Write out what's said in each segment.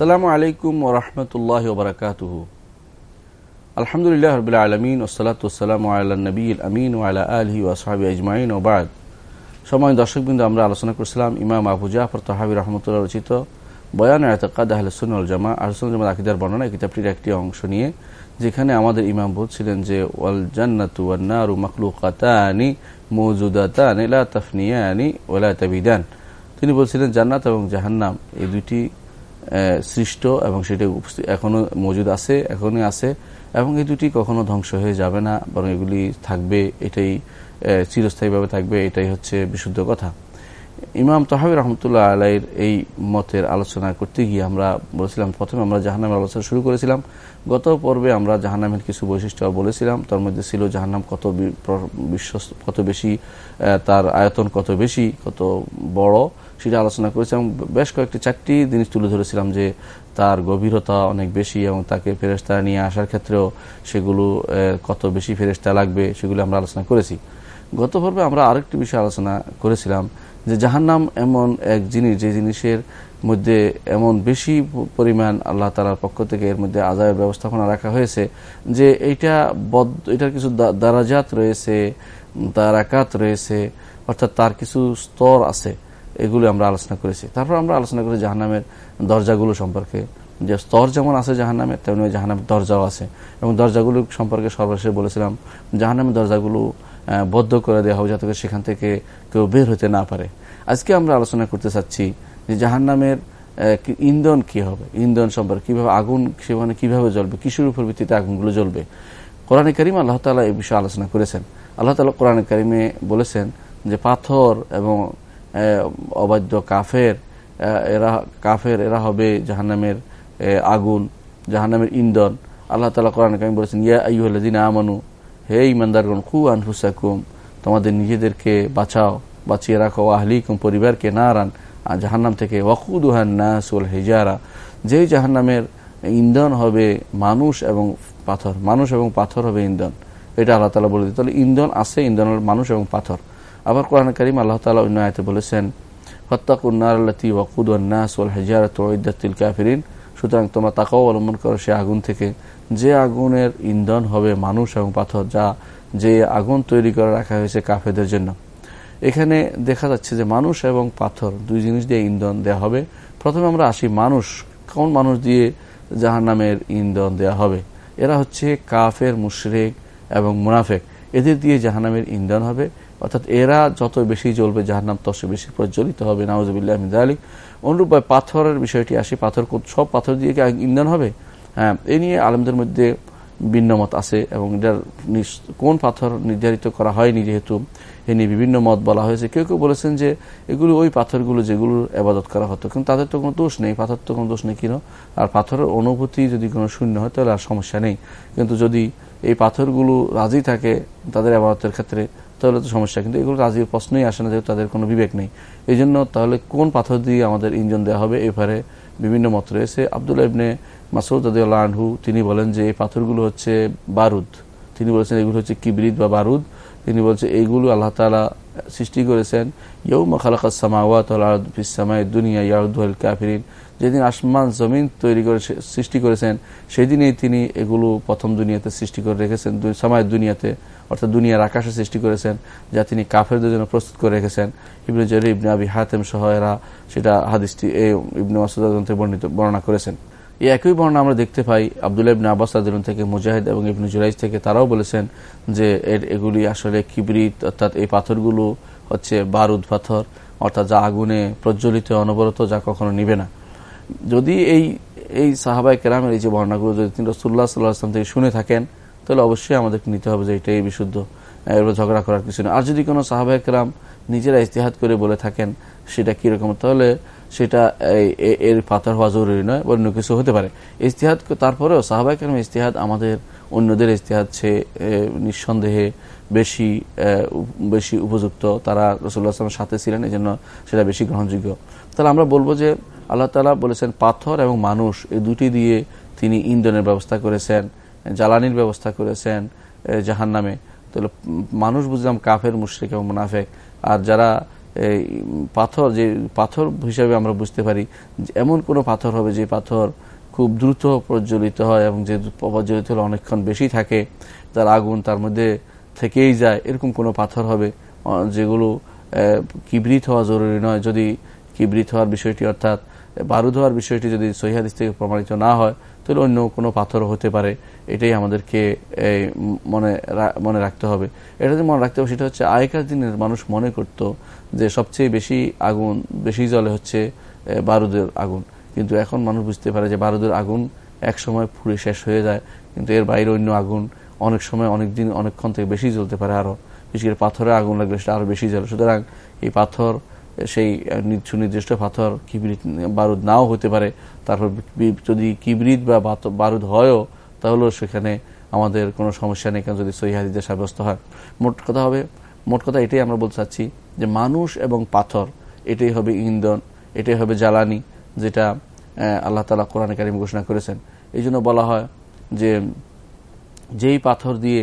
আসসালামু আলাইকুম ওরহমতুল্লাহ ওবরাকাতুহু আলহামদুলিল্লাহ রবিল আলমিন ওসালাত ওসালাম আল্লাহ নবী আমিন ওয়ালা আলহি ওয়াসাবি আজমাইন ওবাদ সময় দর্শকবৃন্দ, আমরা আলোচনা করছিলাম ইমাম আবু জাফর তহাবি রহমতুল্লাহ রচিত বয়ান আয়তকাদ আহলসুল জামা আহলসুল জামা আকিদার বর্ণনা কিতাবটির একটি অংশ নিয়ে, যেখানে আমাদের ইমাম বলছিলেন যে, ওয়াল জান্নাতু ওয়ান্নারু মাখলুকাতানি মৌজুদাতানি, লা তাফনিয়ানি ওয়ালা তাবিদান। তিনি বলছিলেন জান্নাত এবং জাহান্নাম, এই দুইটি সৃষ্ট এবং সেটি এখনও মজুদ আছে, এখনই আছে এবং এই দুটি কখনো ধ্বংস হয়ে যাবে না, বরং এগুলি থাকবে, এটাই চিরস্থায়ীভাবে থাকবে, এটাই হচ্ছে বিশুদ্ধ কথা। ইমাম তহাবি রহমতুল্লাহ আলাইয়ের এই মতের আলোচনা করতে গিয়ে আমরা বলেছিলাম, প্রথমে আমরা জাহান্নামের আলোচনা শুরু করেছিলাম। গত পর্বে আমরা জাহান্নামের কিছু বৈশিষ্ট্য বলেছিলাম। তার মধ্যে ছিল জাহান্নাম কত বিশ্বস্ত, কত বেশি তার আয়তন কত বেশি, কত বড় সেটা আলোচনা করেছিলাম বেশ কয়েকটি, চারটি জিনিস তুলে ধরেছিলাম যে তার গভীরতা অনেক বেশি এবং তাকে ফেরেস্তা নিয়ে আসার ক্ষেত্রেও সেগুলো কত বেশি ফেরেস্তা লাগবে সেগুলো আমরা আলোচনা করেছি। গত পর্বে আমরা আরেকটি বিষয় আলোচনা করেছিলাম যে জাহান্নাম এমন এক জিনিস, যে জিনিসের মধ্যে এমন বেশি পরিমাণ আল্লাহ তালার পক্ষ থেকে এর মধ্যে আদায়ের ব্যবস্থাপনা রাখা হয়েছে, যে এইটা বদ, এটার কিছু দারাজাত রয়েছে তার আকাত রয়েছে, অর্থাৎ তার কিছু স্তর আছে, এগুলো আমরা আলোচনা করেছি। তারপর আমরা আলোচনা করি জাহান্নামের দরজাগুলো সম্পর্কে। যে স্তর যেমন আছে জাহান্নামে, তেমনি জাহান্নামের দরজাও আছে। এবং দরজাগুলো সম্পর্কে সর্বশেষ বলেছিলাম, জাহান্নামের দরজাগুলো বদ্ধ করে দেওয়া হবে যাতে করে সেখান থেকে কেউ বের হতে না পারে। আজকে আমরা আলোচনা করতে চাচ্ছি যে জাহান্নামের ইন্ধন কি হবে? ইন্ধন সম্পর্কে কীভাবে আগুন সেখানে কীভাবে জ্বলবে? কিশোর উপর ভিত্তিতে আগুনগুলো জ্বলবে? কোরআনে করিম আল্লাহ তালা এই বিষয়ে আলোচনা করেছেন। আল্লাহ তালা কোরআনে করিমে বলেছেন যে পাথর এবং অবাধ্য কাফের এরা কাফের এরা হবে জাহান্নামের আগুন, জাহান্নামের ইন্ধন। আল্লাহ তালা কোরআন কামি বলেছেন, ইয়া আইহ্লাদিন আমানু হে ইমানদারগণ খু আনহুসাকুম তোমাদের নিজেদেরকে বাঁচাও, বাঁচিয়ে রাখো। আহলিকুম, পরিবারকে না রান জাহান্নাম থেকে ওয়াকুদুহান নাসুল হেজারা। যেই জাহান্নামের ইন্ধন হবে মানুষ এবং পাথর, মানুষ এবং পাথর হবে ইন্ধন। এটা আল্লাহ তালা বলে দিতে তাহলে ইন্ধন আছে, ইন্ধন মানুষ এবং পাথর। আবার কোরআন করিম আল্লাহ তালা অন্য আয়তে বলেছেন হত্তাকুন্নার আল্লাতি ওয়াকুদ্নাস ওয়াল হেজারত ওইদাতিল কাফিরিন। সুতরাং তোমরা তাকাও অবলম্বন করো সে আগুন থেকে। যে আগুনের ইন্ধন হবে মানুষ এবং পাথর, যা যে আগুন তৈরি করে রাখা হয়েছে কাফেদের জন্য। এখানে দেখা যাচ্ছে যে মানুষ এবং পাথর, দুই জিনিস দিয়ে ইন্ধন দেওয়া হবে। প্রথমে আমরা আসি মানুষ, কোন মানুষ দিয়ে জাহান নামের ইন্ধন দেওয়া হবে। এরা হচ্ছে কাফের, মুশরেক এবং মুনাফেক। এদের দিয়ে জাহান্নামের ইন্ধন হবে। অর্থাৎ এরা যত বেশি জ্বলবে জাহান্নাম, তত বেশি প্রজ্বলিত হবে। নওয়াজবিল্লাহ আলী অনুরূপ পাথরের বিষয়টি আসি, পাথর সব পাথর দিয়ে কি ইন্ধন হবে? হ্যাঁ এ নিয়ে আলমদের মধ্যে ভিন্নমত আছে এবং এটার কোন পাথর নির্ধারিত করা হয়নি যেহেতু, এ নিয়ে বিভিন্ন মত বলা হয়েছে। কেউ কেউ বলেছেন যে এগুলো ওই পাথরগুলো যেগুলো আবাদত করা হতো, কিন্তু তাদের তো কোনো দোষ নেই, পাথর তো কোনো দোষ নেই, কিনো? আর পাথরের অনুভূতি যদি কোনো শূন্য হয়, তাহলে আর সমস্যা নেই। কিন্তু যদি এই পাথরগুলো রাজি থাকে তাদের আবাদতের ক্ষেত্রে, তাহলে তো সমস্যা, কিন্তু এগুলো রাজির প্রশ্নই আসে না, যেহেতু তাদের কোনো বিবেক নেই। এই জন্য তাহলে কোন পাথর দিয়ে আমাদের ইঞ্জন দেওয়া হবে এবারে বিভিন্ন মত রয়েছে। আবদুল্লাহ ইবনে মাসুদ আদিউল্লাহ আনহু, তিনি বলেন যে এই পাথরগুলো হচ্ছে বারুদ। তিনি বলেছেন এগুলো হচ্ছে কিবরিদ বা বারুদ। তিনি বলছেন এইগুলো আল্লাহ তালা সৃষ্টি করেছেন ইউ মখালাকাত সামাওয়াত দুনিয়া কাফিরিন। যেদিন আসমান, জমিন তৈরি করে সৃষ্টি করেছেন, সেদিনেই তিনি এগুলো প্রথম দুনিয়াতে সৃষ্টি করে রেখেছেন সামায়ের দুনিয়াতে, অর্থাৎ দুনিয়ার আকাশে সৃষ্টি করেছেন, যা তিনি কাফেরদের জন্য প্রস্তুত করে রেখেছেন। ইবনে জরি ইবনে আবি হাতেম সহ এরা সেটা হাদিসটি এই ইবনে মাসুদ বর্ণিত বর্ণনা করেছেন। এই একই বর্ণনা আমরা দেখতে পাই আবদুল্লাহ ইবনে আব্বাস আদিলন থেকে, মুজাহিদ এবং ইবনে জুরাইজ থেকে। তারাও বলেছেন যে এর, এগুলি আসলে কিবরিত, অর্থাৎ এই পাথরগুলো হচ্ছে বারুদ পাথর, অর্থাৎ যা আগুনে প্রজ্বলিত, অনবরত, যা কখনো নিবে না। যদি এই এই সাহাবাই কেরামের এই যে বর্ণাগুলো যদি তিনি রসুল্লাহ সাল্লাহ আসলাম থেকে শুনে থাকেন, তাহলে অবশ্যই আমাদেরকে নিতে হবে যে এটাই বিশুদ্ধ এবার ঝগড়া করার কিছু নেই। আর যদি কোনো সাহাবাই কেরাম নিজেরা ইস্তেহাদ করে বলে থাকেন সেটা কীরকম তাহলে সেটা এর পাথর হওয়া জরুরি নয় অন্য কিছু হতে পারে। ইস্তেহাদ তারপরেও সাহাবাই কেরাম ইস্তেহাদ আমাদের অন্যদের ইস্তেহাদ সে নিঃসন্দেহে বেশি বেশি উপযুক্ত। তারা রসুল্লাহ আসলামের সাথে ছিলেন এই জন্য সেটা বেশি গ্রহণযোগ্য। তাহলে আমরা বলব যে আল্লাহ তালা বলেছেন, পাথর এবং মানুষ এই দুটি দিয়ে তিনি ইন্ধনের ব্যবস্থা করেছেন, জ্বালানির ব্যবস্থা করেছেন জাহান নামে তাহলে মানুষ বুঝলাম কাফের, মুশ্রিক এবং মুনাফেক। আর যারা পাথর যে পাথর হিসাবে আমরা বুঝতে পারি এমন কোনো পাথর হবে যে পাথর খুব দ্রুত প্রজ্বলিত হয় এবং যে প্রজ্বলিত হলে অনেকক্ষণ বেশি থাকে, তার আগুন তার মধ্যে থেকেই যায়, এরকম কোনো পাথর হবে যেগুলো কিবরিত হওয়া জরুরি নয়। যদি কিবরিত হওয়ার বিষয়টি অর্থাৎ বারুদ হওয়ার বিষয়টি যদি সহিহাদিস থেকে প্রমাণিত না হয় তাহলে অন্য কোনো পাথর হতে পারে। এটাই আমাদেরকে মনে মনে রাখতে হবে। এটা যে মনে রাখতে হবে, সেটা হচ্ছে আগেকার দিনের মানুষ মনে করত যে সবচেয়ে বেশি আগুন, বেশি জলে হচ্ছে বারুদের আগুন। কিন্তু এখন মানুষ বুঝতে পারে যে বারুদের আগুন এক সময় পুড়ে শেষ হয়ে যায়, কিন্তু এর বাইরে অন্য আগুন অনেক সময়, অনেক দিন, অনেকক্ষণ থেকে বেশি জ্বলতে পারে আরও বিশেষ করে পাথরে আগুন লাগলে সেটা আরও বেশি জ্বলে। সুতরাং এই পাথর সেই সুনির্দিষ্ট পাথর কিবরিত বারুদ নাও হতে পারে। তারপর যদি কিবরিত বা বারুদ হয়ও, তাহলেও সেখানে আমাদের কোনো সমস্যা নেই কেন যদি সহিহাদিদের সাব্যস্ত হয়। মোট কথা হবে, মোট কথা এটাই আমরা বলতে চাচ্ছি যে মানুষ এবং পাথর, এটাই হবে ইন্ধন, এটাই হবে জ্বালানি, যেটা আল্লাহ তালা কোরআন কারিম ঘোষণা করেছেন। এই জন্য বলা হয় যে, যেই পাথর দিয়ে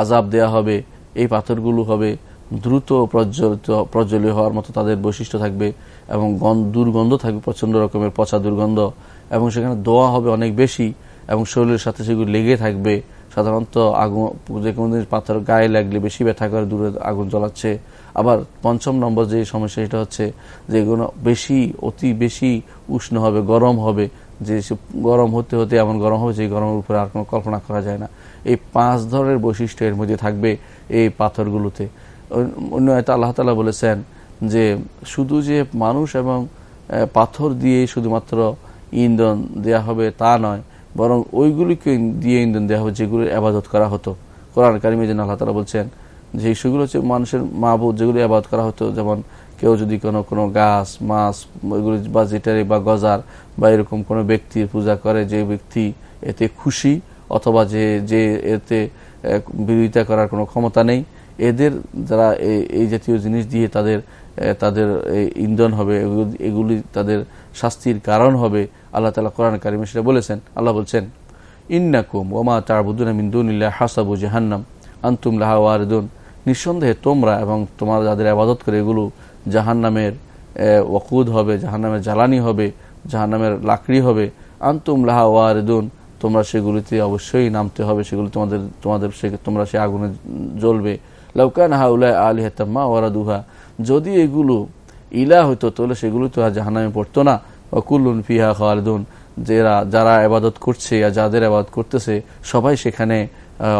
আজাব দেয়া হবে, এই পাথরগুলো হবে দ্রুত প্রজ্বলিত প্রজ্বলীয় হওয়ার মতো তাদের বৈশিষ্ট্য থাকবে এবং দুর্গন্ধ থাকবে প্রচণ্ড রকমের পচা দুর্গন্ধ এবং সেখানে দোয়া হবে অনেক বেশি এবং শরীরের সাথে সেগুলো লেগে থাকবে। সাধারণত আগুন, যে কোনো জিনিস পাথর গায়ে লাগলে বেশি ব্যথা করে, দূরে আগুন জ্বলাচ্ছে। আবার পঞ্চম নম্বর যে সমস্যা সেটা হচ্ছে যে এগুলো বেশি, অতি বেশি উষ্ণ হবে, গরম হবে, যে গরম হতে হতে এমন গরম হবে যে গরমের উপরে আর কোনো কল্পনা করা যায় না। এই পাঁচ ধরনের বৈশিষ্ট্য এর মধ্যে থাকবে এই পাথরগুলোতে। অন্য একটা আল্লাহ তালা বলেছেন যে শুধু যে মানুষ এবং পাথর দিয়ে শুধুমাত্র ইন্ধন দেয়া হবে তা নয়, বরং ওইগুলিকে দিয়ে ইন্ধন দেওয়া হবে যেগুলির আবাদত করা হতো। কোরআন কারিমে যেন আল্লাহ তালা বলছেন যে সেগুলো হচ্ছে মানুষের মাহবুদ যেগুলি আবাদ করা হতো, যেমন কেউ যদি কোনো কোনো গাছ, মাছ, ওইগুলি বা যেটারে বা গজার বা এরকম কোনো ব্যক্তির পূজা করে, যে ব্যক্তি এতে খুশি অথবা যে যে এতে বিরোধিতা করার কোনো ক্ষমতা নেই এদের যারা এই জাতীয় জিনিস দিয়ে তাদের তাদের ইন্ধন হবে, এগুলি তাদের শাস্তির কারণ হবে, আল্লাহ তালা কোরআন কারিমে সেটা বলেছেন। আল্লাহ বলছেন, ইন্নাকুম ওমা তারবুদ্দিন মিন্দুনিল্লাহ হাসাবু জাহান্নাম, আন্তুম লাহা ওয়ারদুন। নিঃসন্দেহে তোমরা এবং তোমার যাদের আবাদত করে এগুলো জাহান নামের ওকুদ হবে জাহান নামের জ্বালানি হবে জাহান নামের লাকড়ি হবে, আন্তুম লাহা ওয়ারদুন, তোমরা সেগুলিতে অবশ্যই নামতে হবে, সেগুলি তোমাদের তোমাদের সে, তোমরা সে আগুনে জ্বলবে। লৌকান হাউলা আলী হেতাম্মা ওয়ারাদুহা। যদি এগুলো ইলা হইতো, তাহলে সেগুলো তো আর জাহানামে পড়তো না। অকুল্লুন ফিহা খালদুন। যারা যারা আবাদত করছে আর যাদের আবাদত করতেছে, সবাই সেখানে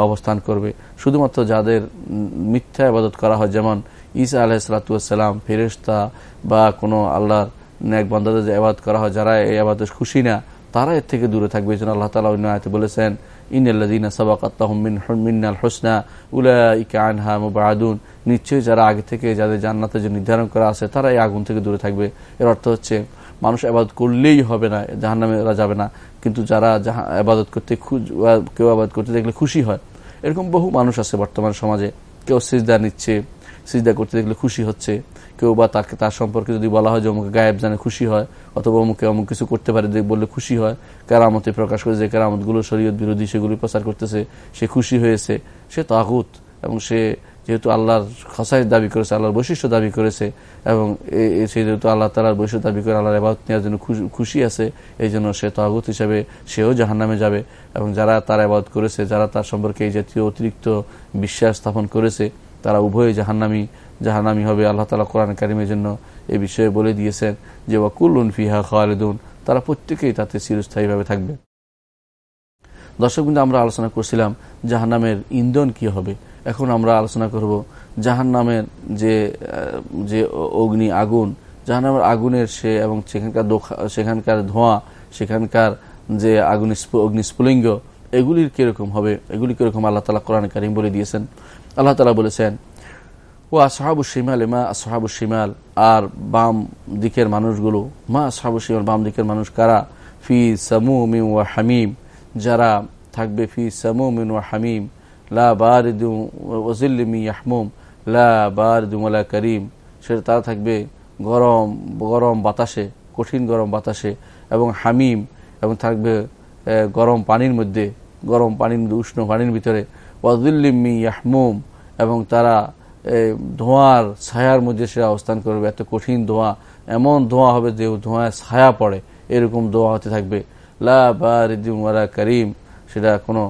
অবস্থান করবে। শুধুমাত্র যাদের মিথ্যা আবাদত করা হয়, যেমন ঈসা আলাহিসাল্লাম ফেরেস্তা বা কোনো আল্লাহর ন্যাক বন্ধাদের যে আবাদ করা হয়, যারা এই আবাদ খুশি না, তারা এর থেকে দূরে থাকবে। জন্য আল্লাহ তালা অন্য আয়তে বলেছেন ইনাল্লাদিনা সাবাকাত্তাহমিনাল হোসনা, উলাইকা আনহা মুবাদুন নিশ্চয়ই যারা আগে থেকে যাদের জান্নাতে যে নির্ধারণ করা আছে, তারা এই আগুন থেকে দূরে থাকবে। এর অর্থ হচ্ছে, মানুষ আবাদত করলেই হবে না জাহান নামে যাবে না। কিন্তু যারা আবাদত করতে কেউ আবাদ করতে দেখলে খুশি হয়। এরকম বহু মানুষ আছে বর্তমান সমাজে। কেউ সিজদা নিচ্ছে, সিজদা করতে দেখলে খুশি হচ্ছে। কেউ বা তাকে, তার সম্পর্কে যদি বলা হয় যে অমুকে গায়েব জানে খুশি হয়, অথবা অমুকে অমুক কিছু করতে পারে বললে খুশি হয়, কেরামতে প্রকাশ করে যে কেরামতগুলো শরীয়ত বিরোধী সেগুলি প্রচার করতেছে, সে খুশি হয়েছে, সে তাগুত, এবং সে যেহেতু আল্লাহর খসাই দাবি করেছে, আল্লাহর বৈশিষ্ট্য দাবি করেছে, এবং সে যেহেতু আল্লাহ তালার বৈশিষ্ট্য দাবি করে আল্লাহর আবাদ নেওয়ার জন্য খুশি আছে এই জন্য সে তাগুত হিসাবে সেও জাহান নামে যাবে, এবং যারা তার আবাদ করেছে, যারা তার সম্পর্কে এই জাতীয় অতিরিক্ত বিশ্বাস স্থাপন করেছে তারা উভয় জাহান্নামি জাহান্নামি হবে। আল্লাহ তালা কোরআন কারিমের জন্য এ বিষয়ে বলে দিয়েছেন যে ওয়াকুল্লুন ফিহা খালেদুন তারা প্রত্যেকেই তাতে চিরস্থায়ীভাবে থাকবে। দর্শক কিন্তু আমরা আলোচনা করছিলাম জাহান্নামের ইন্ধন কি হবে। এখন আমরা আলোচনা করব জাহান নামের যে যে অগ্নি আগুন। জাহান্নামের আগুনের সে এবং সেখানকার সেখানকার ধোঁয়া, সেখানকার যে আগুন অগ্নিস্ফুলিঙ্গ, এগুলির কীরকম হবে? এগুলি কীরকম আল্লাহ তালা কোরআন কারিম বলে দিয়েছেন। আল্লাহ তালা বলেছেন ও আসহাবু শিমাল, মা আসহাবু শিমাল, আর বাম দিকের মানুষগুলো, মা আসহাবু শিমাল, বাম দিকের মানুষ কারা? ফি সামু মিম ওয়া হামিম, যারা থাকবে ফি সামু মিন ওয়া হামিম, লা বারিদু ওজিল্লিমি ইয়াহমুম, লা বারিদু মোলা করিম, সেটা তারা থাকবে গরম গরম বাতাসে, কঠিন গরম বাতাসে, এবং হামিম, এবং থাকবে গরম পানির মধ্যে, গরম পানির মধ্যে, উষ্ণ পানির ভিতরে ওয়াজুল্লিমি ইয়াহমুম, এবং তারা ধোঁয়ার ছায়ার মধ্যে সে অবস্থান করবে। এত কঠিন ধোঁয়া, এমন ধোঁয়া হবে যে ধোঁয়ায় ছায়া পড়ে। এরকম ধোঁয়া হতে থাকবে। লা বা রিদিমারা করিম, সেটা কোনো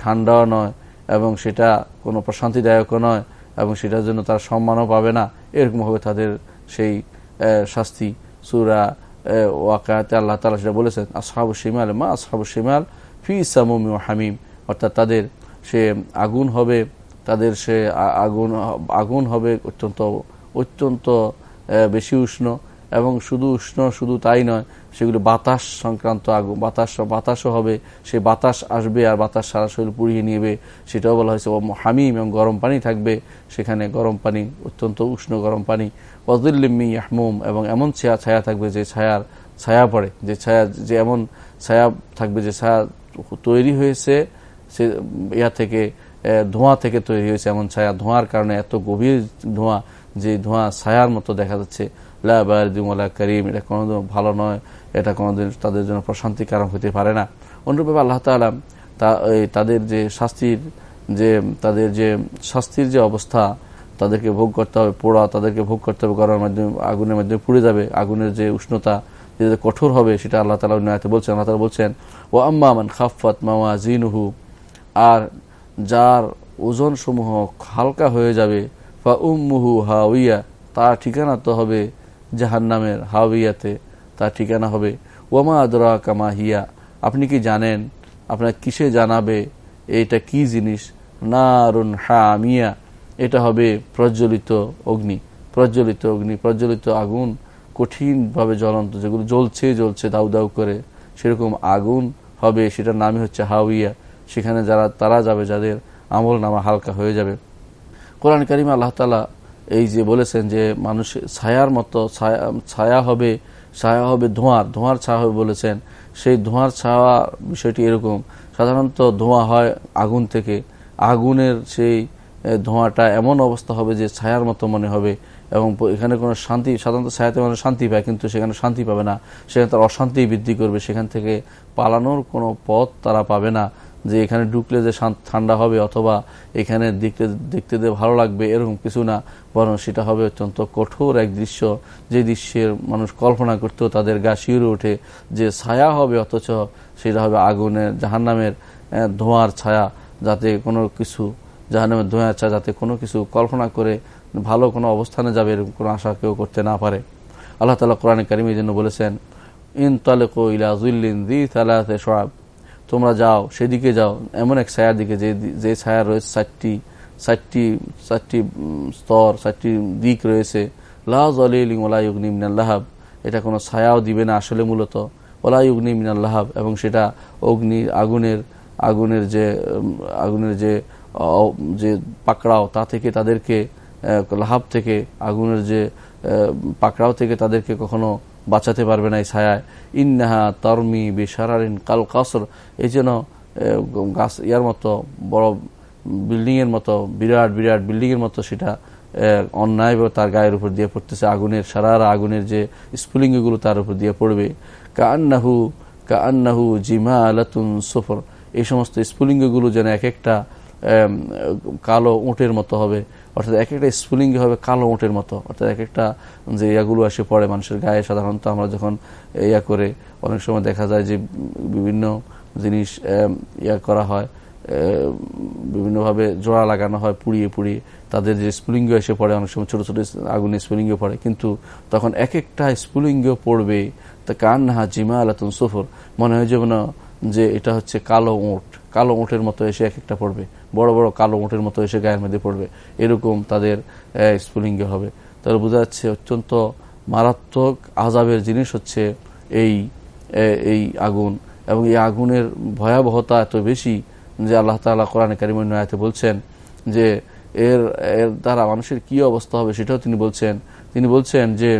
ঠান্ডাও নয়, এবং সেটা কোনো প্রশান্তিদায়কও নয়, এবং সেটার জন্য তারা সম্মানও পাবে না। এরকম হবে তাদের সেই শাস্তি। সুরা ওয়াকাতে আল্লাহ তালা সেটা বলেছেন আসহাবু শিমাল মা আসহাবু শিমাল ফি ইসামুম হামিম। অর্থাৎ তাদের সে আগুন হবে, তাদের সে আগুন আগুন হবে অত্যন্ত অত্যন্ত বেশি উষ্ণ এবং শুধু উষ্ণ শুধু তাই নয়, সেগুলো বাতাস সংক্রান্ত আগুন, বাতাস, বাতাসও হবে, সে বাতাস আসবে আর বাতাস সারা শরীর পুড়িয়ে নিবে। সেটাও বলা হয়েছে হামিম এবং গরম পানি থাকবে। সেখানে গরম পানি, অত্যন্ত উষ্ণ গরম পানি। ওয়াজুল্লিম্মি ইয়াহমুম এবং এমন ছায়া ছায়া থাকবে যে ছায়ার, ছায়া পড়ে, যে ছায়া, যে এমন ছায়া থাকবে যে ছায়া তৈরি হয়েছে সে ইয়া থেকে ধোঁয়া থেকে তৈরি হয়েছে এমন ছায়া। ধোঁয়ার কারণে এত গভীর ধোঁয়া, যে ধোঁয়া ছায়ার মতো দেখা যাচ্ছে। লাবারদিমলা করিম, এটা কোনোদিন ভালো নয়। এটা কোনোদিন তাদের জন্য প্রশান্তি কারণ হতে পারে না। অনুরূপে আল্লাহ তালা তাদের যে শাস্তির, যে তাদের যে শাস্তির যে অবস্থা, তাদেরকে ভোগ করতে হবে, পোড়া, তাদেরকে ভোগ করতে হবে গরমের মাধ্যমে আগুনের মাধ্যমে পুড়ে যাবে। আগুনের যে উষ্ণতা, যে কঠোর হবে, সেটা আল্লাহ তালা বলছেন। আল্লাহ তালা বলছেন ও আম্মান খাফাত মামা জিনহু আর যার ওজন সমূহ হালকা হয়ে যাবে বা উম্মুহু হাউইয়া তার ঠিকানা তো হবে জাহান নামের হাউইয়াতে তার ঠিকানা হবে ওমা আদরা কামা হিয়া। আপনি কি জানেন, আপনার কিসে জানাবে এটা কি জিনিস? নারুন হামিয়া। এটা হবে প্রজ্বলিত অগ্নি প্রজ্বলিত অগ্নি, প্রজ্বলিত আগুন কঠিনভাবে জ্বলন্ত, যেগুলো জ্বলছে জ্বলছে দাউ দাউ করে, সেরকম আগুন হবে, সেটার নামই হচ্ছে হাউইয়া সেখানে যারা, তারা যাবে, যাদের আমল নামা হালকা হয়ে যাবে। কোরআন করিম আল্লাহ তালা এই যে বলেছেন যে মানুষ ছায়ার মতো, ছায়া হবে ছায়া হবে ধোঁয়ার ধোঁয়ার ছায়া হবে বলেছেন। সেই ধোঁয়ার ছায়া বিষয়টি এরকম। সাধারণত ধোঁয়া হয় আগুন থেকে। আগুনের সেই ধোঁয়াটা এমন অবস্থা হবে যে ছায়ার মতো মনে হবে এবং এখানে কোনো শান্তি, সাধারণত ছায়াতে মানুষ শান্তি পায়, কিন্তু সেখানে শান্তি পাবে না। সেখানে তার অশান্তি বৃদ্ধি করবে। সেখান থেকে পালানোর কোনো পথ তারা পাবে না। যে এখানে ঢুকলে যে ঠান্ডা হবে অথবা এখানে দেখতে দেখতে যে ভালো লাগবে এরকম কিছু না, বরং সেটা হবে অত্যন্ত কঠোর এক দৃশ্য। যে দৃশ্যের মানুষ কল্পনা করতেও তাদের গা শিউরে ওঠে যে ছায়া হবে অথচ সেটা হবে আগুনের জাহান্নামের ধোঁয়ার ছায়া, যাতে কোনো কিছু, জাহান্নামের ধোঁয়ার ছায়া যাতে কোনো কিছু কল্পনা করে ভালো কোনো অবস্থানে যাবে এরকম কোনো আশা কেউ করতে না পারে। আল্লাহ তালা কোরআন কারিম এই জন্য বলেছেন, ইন তালেকো ইলা জুল্লিন দি তালাতে সোয়াব তোমরা যাও, সেদিকে যাও। এমন এক ছায়ার দিকে যে যে ছায়া রয়েছে চারটি চারটি চারটি স্তর চারটি দিক রয়েছে। লাজ ওলাইগনি মিনাল্লাহাব এটা কোনো ছায়াও দিবে না আসলে মূলত। ওলাইগনি মিনাল্লাহাব এবং সেটা অগ্নি, আগুনের আগুনের যে আগুনের যে যে পাকড়াও, তা থেকে তাদেরকে লাহাব থেকে, আগুনের যে পাকড়াও থেকে তাদেরকে কখনো বাঁচাতে পারবে না এই ছায়ায়। ইন্নাহা তর্মি বেসারারিন কাল কাসর। এই যেন গাছ ইয়ার মতো, বড় বিল্ডিংয়ের মতো, বিরাট বিরাট বিল্ডিংয়ের মতো সেটা অন্যায় তার গায়ের উপর দিয়ে পড়তেছে। আগুনের সারারা আগুনের যে স্ফুলিঙ্গগুলো তার উপর দিয়ে পড়বে। কান্নাহু কান্নাহু জিমা আলাতুন সফর। এই সমস্ত স্ফুলিঙ্গগুলো যেন এক একটা কালো উঁটের মতো হবে। অর্থাৎ এক একটা স্ফুলিঙ্গ হবে কালো উঁটের মতো। অর্থাৎ এক একটা যে ইয়াগুলো এসে পড়ে মানুষের গায়ে, সাধারণত আমরা যখন ইয়া করে, অনেক সময় দেখা যায় যে বিভিন্ন জিনিস ইয়া করা হয় বিভিন্নভাবে জোড়া লাগানো হয় পুড়িয়ে পুড়িয়ে। তাদের যে স্ফুলিঙ্গ এসে পড়ে, অনেক সময় ছোটো ছোটো আগুনে স্ফুলিঙ্গ পড়ে। কিন্তু তখন এক একটা স্ফুলিঙ্গ পড়বে। তা কান হা জিমা আলাতুন সফর। মনে হয় যেমন যে এটা হচ্ছে কালো উঁট। কালো উঁটের মতো এসে এক একটা পড়বে। বড় বড় কালো উঁটের মতো এসে গায়ের মধ্যে পড়বে। এরকম তাদের স্ফুলিঙ্গ হবে। তাহলে বোঝা যাচ্ছে অত্যন্ত মারাত্মক আজাবের জিনিস হচ্ছে এই এই আগুন। এবং এই আগুনের ভয়াবহতা এত বেশি যে আল্লাহ তালা কোরআন কারিমাতে বলছেন যে এর এর দ্বারা মানুষের কি অবস্থা হবে সেটাও তিনি বলছেন। তিনি বলছেন যে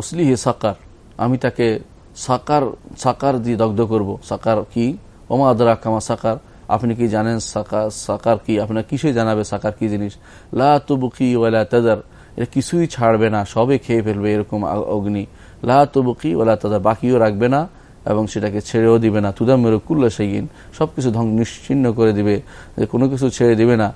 উসলিহে সাকার, আমি তাকে সাকার সাকার দিয়ে দগ্ধ করব। সাকার কি? ওমা আদরা কামা সাকার, আপনি কি জানেন সাকার সাকার কি? আপনার কিসে জানাবে সাকার কি জিনিস? লা তুবুকি ওয়ালা তাদার এটা কিছুই ছাড়বে না, সবে খেয়ে ফেলবে এরকম অগ্নি। লা তুবুকি ওয়ালা তাদার, বাকিও রাখবে না এবং সেটাকে ছেড়েও দিবে না। তুদা মেরো কুল্লা সেইন সব কিছু ধ্বং নিশ্চিন্ন করে দিবে, যে কোনো কিছু ছেড়ে দিবে না।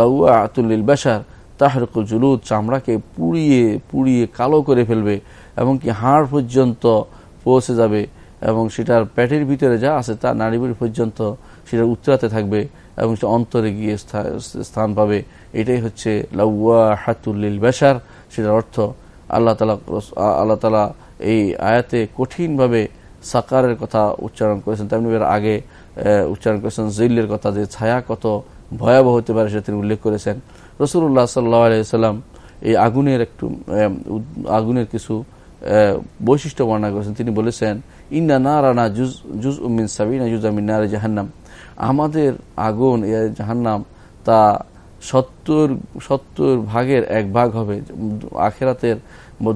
লাউয়া আতুল্লিল বেশার তাহরকুল জুলুদ, চামড়াকে পুড়িয়ে পুড়িয়ে কালো করে ফেলবে এবং কি হাড় পর্যন্ত পৌঁছে যাবে। এবং সেটার পেটের ভিতরে যা আছে তা নাড়িবুড়ি পর্যন্ত সেটা উত্তরাতে থাকবে এবং সে অন্তরে গিয়ে স্থান পাবে। এটাই হচ্ছে লাউয়া হাতুল্লিল বেশার। সেটার অর্থ আল্লাহ তালা আল্লাহ তালা এই আয়াতে কঠিনভাবে সাকারের কথা উচ্চারণ করেছেন। তেমনি আগে উচ্চারণ করেছেন জিল্লের কথা যে ছায়া কত ভয়াবহ হতে পারে সেটা তিনি উল্লেখ করেছেন। রসুল্লাহ সাল্লাম এই আগুনের একটু আগুনের কিছু বৈশিষ্ট্য বর্ণনা করেছেন। তিনি বলেছেন ইন্না না রানা জুজ উমিন সাবিনা, জুজ নারে জাহান্নাম। আমাদের আগুন জাহান্নাম, তা সত্তর সত্তর ভাগের এক ভাগ হবে। আখেরাতের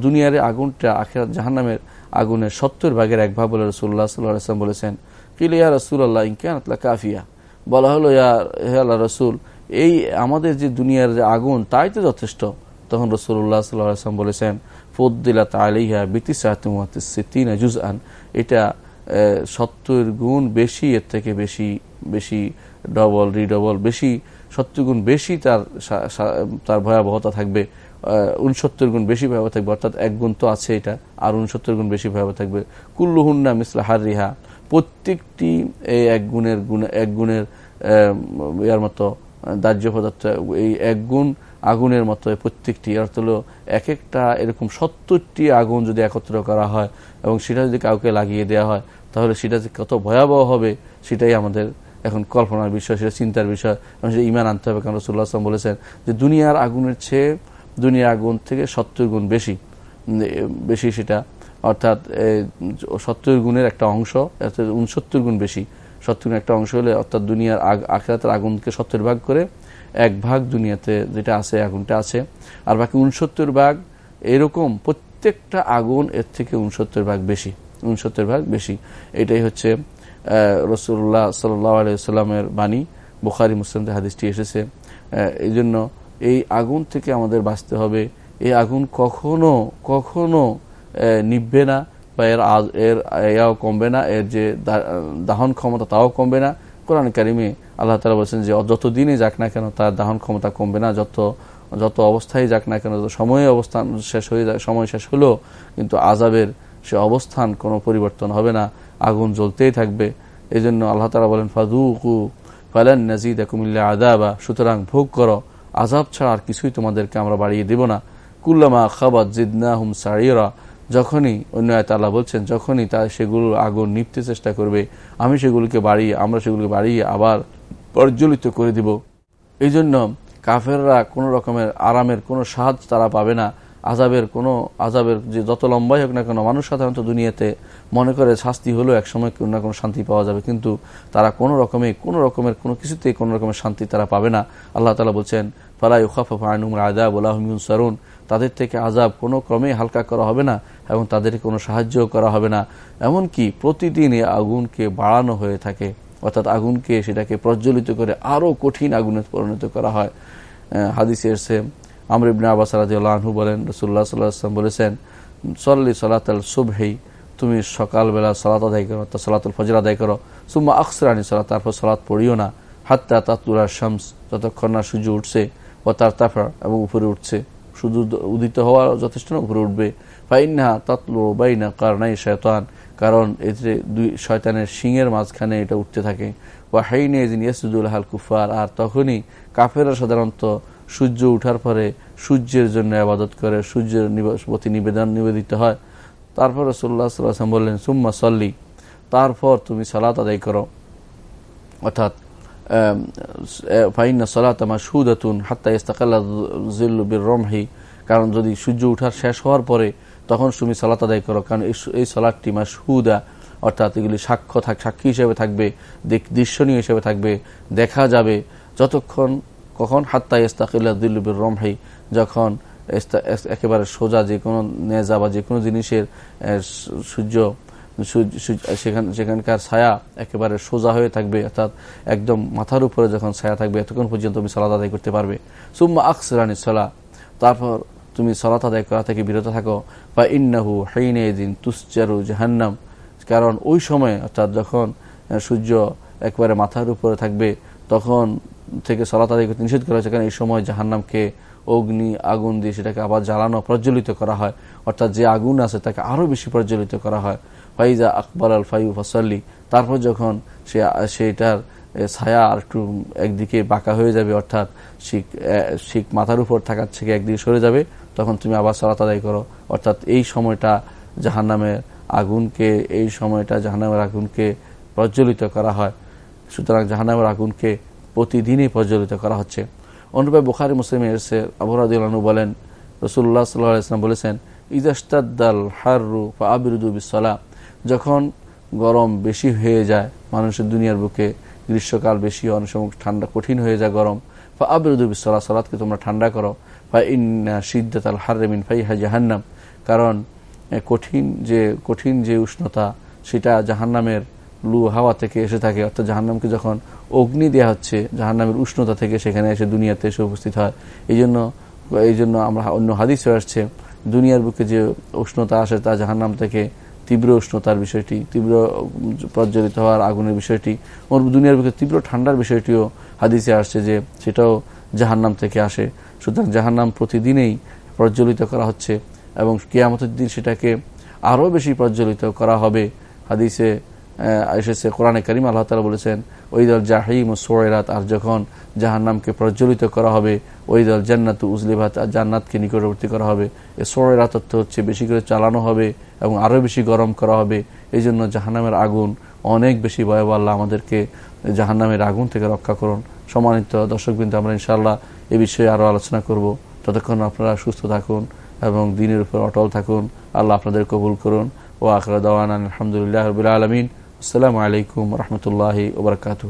দুনিয়ার আগুনটা আখেরাত জাহান্নামের আগুনের সত্তর ভাগের এক ভাগ বলে রসুল্লাহ সাল্লাম বলেছেন। কিলিয়া রসুল্লাহ ইনকানতলা কাফিয়া বলা হলো, ইয়া, হে আল্লাহ রসুল, এই আমাদের যে দুনিয়ার যে আগুন, তাই তো যথেষ্ট। তখন রসুল্লাহ সাল্লাম বলেছেন ফদ্দিলা তালিহা বিতিসাতিনা জুজ আন এটা সত্তর গুণ বেশি, এর থেকে বেশি বেশি ডবল রিডবল বেশি, সত্তর গুণ বেশি তার তার ভয়াবহতা থাকবে উনসত্তর গুণ বেশি ভয়াবহ থাকবে, অর্থাৎ এক গুণ তো আছে এটা, আর উনসত্তর গুণ বেশি ভয়াবহ থাকবে। কুল্লুহুন্না মিসলা হার রিহা প্রত্যেকটি এই এক গুণের গুণ, এক গুণের ইয়ার মতো দাহ্য পদার্থ, এই এক গুণ আগুনের মতো প্রত্যেকটি অর্থ হলো এক একটা এরকম সত্তরটি আগুন যদি একত্র করা হয় এবং সেটা যদি কাউকে লাগিয়ে দেওয়া হয়, তাহলে সেটা যে কত ভয়াবহ হবে সেটাই আমাদের এখন কল্পনার বিষয়, সেটা চিন্তার বিষয় এবং সেটা ইমান আনতে হবে। কারণ রসুল্লাহ আসলাম বলেছেন যে দুনিয়ার আগুনের চেয়ে দুনিয়ার আগুন থেকে সত্তর গুণ বেশি বেশি সেটা। অর্থাৎ সত্তর গুণের একটা অংশ উনসত্তর গুণ বেশি। সত্তর গুণ একটা অংশ হলে অর্থাৎ দুনিয়ার আখেরাতের আগুনকে সত্তর ভাগ করে এক ভাগ দুনিয়াতে যেটা আছে আগুনটা আছে। আর বাকি উনসত্তর ভাগ এরকম প্রত্যেকটা আগুন এর থেকে উনসত্তর ভাগ বেশি উনসত্তর ভাগ বেশি। এটাই হচ্ছে রসুল্লাহ সাল্লামের বাণী। বুখারি মুসলিমদের হাদিসটি এসেছে। এই জন্য এই আগুন থেকে আমাদের বাঁচতে হবে। এই আগুন কখনো কখনো নিববে না বা এর এর, এয়াও কমবে না। এর যে দাহন ক্ষমতা তাও কমবে না। কোরআন কারিমে আল্লাহ তালা বলছেন যে, যত দিনে যাক না কেন তার দাহন ক্ষমতা কমবে না, যত যত অবস্থায় যাক না কেন সময়ে অবস্থান শেষ হয়ে যায়, সময় শেষ হলো কিন্তু আজাবের সে অবস্থান কোনো পরিবর্তন হবে না, আগুন জ্বলতেই থাকবে। এই জন্য আল্লাহ তালা বলেন ফাদুকু ফালান নাজিদ কুমিল্লা আদাবা সুতরাং ভোগ করো আজাব ছাড়া আর কিছুই তোমাদেরকে আমরা বাড়িয়ে দেব না। কুল্লামা খাবাদ জিদনা হুম সারিয়রা যখনই অন্য আল্লাহ বলছেন, যখনই তা সেগুলো আগুন নিপতে চেষ্টা করবে, আমি সেগুলোকে বাড়িয়ে, আমরা সেগুলোকে বাড়িয়ে আবার প্রজ্বলিত করে দিব। এই জন্য কাফেররা কোনো রকমের আরামের কোনো সাহায্য তারা পাবে না। আজাবের কোনো আজাবের যে যত লম্বাই হোক না কেন, মানুষ সাধারণত দুনিয়াতে মনে করে শাস্তি হলেও একসময় কোনো না কোনো শান্তি পাওয়া যাবে। কিন্তু তারা কোনো রকমে, কোনো রকমের কোনো কিছুতেই কোনো রকমের শান্তি তারা পাবে না। আল্লাহ তালা বলছেন ফালাই উখাফা আনুম আদাব আল্লাহমিউন সরুন তাদের থেকে আজাব কোনো ক্রমেই হালকা করা হবে না এবং তাদেরকে কোনো সাহায্য করা হবে না। এমনকি প্রতিদিন এই আগুনকে বাড়ানো হয়ে থাকে। অর্থাৎ আগুনকে সেটাকে প্রজ্বলিত করে আরও কঠিন আগুনে পরিণত করা হয়। হাদিসে আমর ইবনে আবাস রাজিউল্লাহু বলেন রসুল্লাহ সাল্লাহাম বলেছেন, সল্লি সালাতাল সুবহেই তুমি সকালবেলা সলাত আদায় করো, অর্থাৎ সালাতুল ফজর আদায় করো। সুম্মা আখসরানি সালাত তারপর সলাত পড়িও না। হাত্তা তাতুরা শামস যতক্ষণ না সূর্য উঠছে। ও তার তাফা এবং উপরে উঠছে। শুধু উদিত হওয়া যথেষ্ট না, উপরে উঠবে। ফাইনহা তাতলো বাইনা কারণাই শয়তান কারণ এতে দুই শয়তানের শিঙের মাঝখানে এটা উঠতে থাকে। বা হাইনে ইয়াসুদুল হাল কুফার আর তখনই কাফেরা সাধারণত সূর্য উঠার পরে সূর্যের জন্য আবাদত করে, সূর্যের প্রতি নিবেদন নিবেদিত হয়। তারপর রসুল্লাহ সাল্লাম বললেন, সুম্মা সল্লি তারপর তুমি সালাত আদায় করো। অর্থাৎ ফাইনা সালাত আমার সুদাতুন হাত্তা ইস্তাকাল্লা জিল্লুবির রমহি, কারণ যদি সূর্য উঠার শেষ হওয়ার পরে তখন তুমি সালাত আদায় করো, কারণ এই সালাদটি মা সুদা অর্থাৎ এগুলি সাক্ষ্য থাক, সাক্ষী হিসেবে থাকবে দৃশ্যনীয় হিসেবে থাকবে, দেখা যাবে। যতক্ষণ কখন হাত্তা ইস্তাকিল্লা দিল্লুবির রমহি, যখন একেবারে সোজা যে কোনো নেজা বা যে কোনো জিনিসের সূর্য সেখানকার ছায়া একেবারে সোজা হয়ে থাকবে, অর্থাৎ একদম মাথার উপরে যখন ছায়া থাকবে, এতক্ষণ পর্যন্ত তুমি সালাদ আদায় করতে পারবে। সুম্মা আকসরানি সলা তারপর তুমি সলাত আদায় করা থেকে বিরত থাকো। বা ইন্নাহু হাইনে দিন তুসচারু জাহান্নাম। কারণ ওই সময়, অর্থাৎ যখন সূর্য একবারে মাথার উপরে থাকবে, তখন থেকে সলাত আদায় করতে নিষেধ করা হয়েছে। কারণ এই সময় জাহান্নামকে অগ্নি, আগুন দিয়ে সেটাকে আবার জ্বালানো, প্রজ্বলিত করা হয়। অর্থাৎ যে আগুন আছে, তাকে আরও বেশি প্রজ্বলিত করা হয়। ফাইজা আকবর আল ফাইউ ফসল্লি। তারপর যখন সে সেটার ছায়া আর একটু একদিকে বাঁকা হয়ে যাবে, অর্থাৎ শিখ শিখ মাথার উপর থাকার থেকে একদিকে সরে যাবে তখন তুমি আবার সালাত আদায় করো। অর্থাৎ এই সময়টা জাহান্নামের আগুনকে, এই সময়টা জাহান্নামের আগুনকে প্রজ্বলিত করা হয়। সুতরাং জাহান্নামের আগুনকে প্রতিদিনই প্রজ্বলিত করা হচ্ছে। অনুরূপে বুখারি মুসলিম এসে আবহাওয়াদু বলেন রসুল্লাহ সাল্লাহ ইসলাম বলেছেন ইজাস্তাদ্দাল হারু বা আবিরুদু বিসলা যখন গরম বেশি হয়ে যায়, মানুষের দুনিয়ার বুকে গ্রীষ্মকাল বেশি অনেক সময় ঠান্ডা কঠিন হয়ে যায় গরম বা আবিরুদু বিসলা সালাদকে তোমরা ঠান্ডা করো। জাহান্নাম। কারণ কঠিন যে কঠিন যে উষ্ণতা, সেটা জাহান্নামের লু হাওয়া থেকে এসে থাকে। অর্থাৎ জাহান্নামকে যখন অগ্নি দেওয়া হচ্ছে, জাহান্নামের উষ্ণতা থেকে সেখানে এসে দুনিয়াতে এসে উপস্থিত হয়। এই জন্য এই জন্য আমরা অন্য হাদিস আসছে, দুনিয়ার বুকে যে উষ্ণতা আসে তা জাহান্নাম থেকে তীব্র উষ্ণতার বিষয়টি, তীব্র প্রজ্বলিত হওয়ার আগুনের বিষয়টি দুনিয়ার বুকে তীব্র ঠান্ডার বিষয়টিও হাদিসে আসছে যে, সেটাও জাহান্নাম থেকে আসে। সুতরাং জাহান্নাম প্রতিদিনেই প্রজ্বলিত করা হচ্ছে এবং কেয়ামতের দিন সেটাকে আরও বেশি প্রজ্বলিত করা হবে। হাদিসে এসেছে, কোরআনে করিম আল্লাহ তালা বলেছেন ওই দল জাহিম ও সোয়েরাত আর যখন জাহান্নামকে প্রজ্বলিত করা হবে ওই দল জান্নাত উজলিভাত আর জান্নাতকে নিকটবর্তী করা হবে। এ সোয়েরাত অর্থ হচ্ছে বেশি করে চালানো হবে এবং আরও বেশি গরম করা হবে। এই জন্য জাহান্নামের আগুন অনেক বেশি ভয়াবহ। আল্লাহ আমাদেরকে জাহান্নামের আগুন থেকে রক্ষা করুন। সম্মানিত দর্শকবৃন্দ, আমরা ইনশাল্লাহ এ বিষয়ে আরও আলোচনা করব। ততক্ষণ আপনারা সুস্থ থাকুন এবং দিনের উপর অটল থাকুন। আল্লাহ আপনাদের কবুল করুন। ও আখরা আলহামদুলিল্লাহ রবিল আলমিন। আসসালামু আলাইকুম রহমতুল্লাহি ওবরকাতু